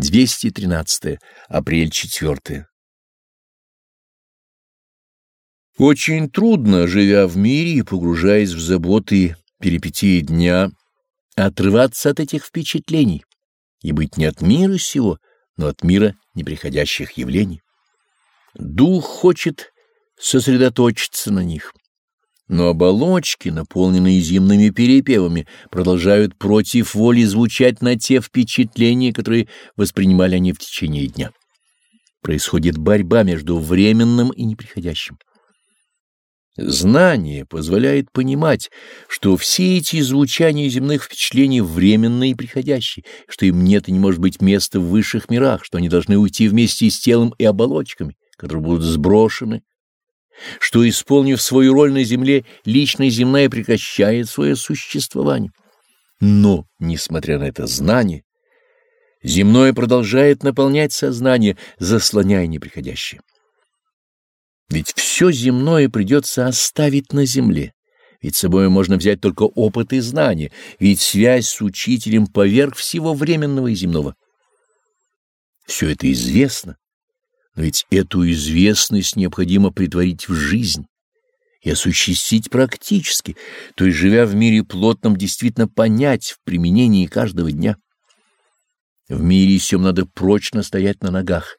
213. Апрель 4. Очень трудно, живя в мире и погружаясь в заботы перипетии дня, отрываться от этих впечатлений и быть не от мира сего, но от мира неприходящих явлений. Дух хочет сосредоточиться на них, но оболочки, наполненные земными перепевами, продолжают против воли звучать на те впечатления, которые воспринимали они в течение дня. Происходит борьба между временным и неприходящим. Знание позволяет понимать, что все эти звучания земных впечатлений временные и приходящие, что им нет и не может быть места в высших мирах, что они должны уйти вместе с телом и оболочками, которые будут сброшены, что, исполнив свою роль на земле, личная земная прекращает свое существование. Но, несмотря на это знание, земное продолжает наполнять сознание, заслоняя неприходящее. Ведь все земное придется оставить на земле, ведь с собой можно взять только опыт и знания, ведь связь с учителем поверх всего временного и земного. Все это известно, ведь эту известность необходимо притворить в жизнь и осуществить практически, то есть, живя в мире плотном, действительно понять в применении каждого дня. В мире всем надо прочно стоять на ногах,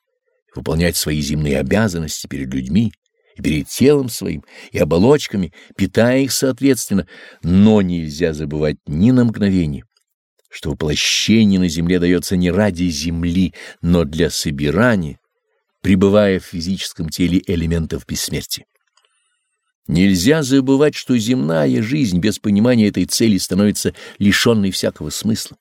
выполнять свои земные обязанности перед людьми, перед телом своим, и оболочками, питая их соответственно, но нельзя забывать ни на мгновение, что воплощение на земле дается не ради земли, но для собирания, пребывая в физическом теле элементов бессмертия. Нельзя забывать, что земная жизнь без понимания этой цели становится лишенной всякого смысла.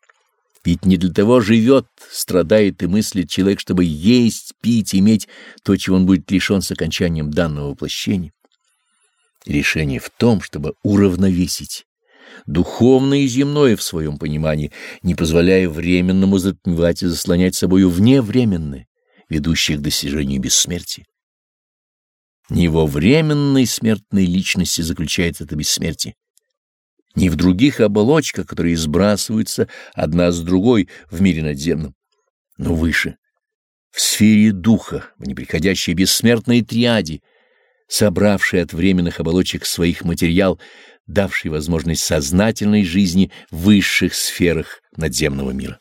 Ведь не для того живет, страдает и мыслит человек, чтобы есть, пить, иметь то, чего он будет лишен с окончанием данного воплощения. Решение в том, чтобы уравновесить духовное и земное в своем понимании, не позволяя временному затмевать и заслонять собою вневременное, ведущее к достижению бессмертия. Не во временной смертной личности заключается это бессмертие, не в других оболочках, которые сбрасываются одна с другой в мире надземном, но выше, в сфере духа, в неприходящей бессмертной триаде, собравшей от временных оболочек своих материал, давший возможность сознательной жизни в высших сферах надземного мира.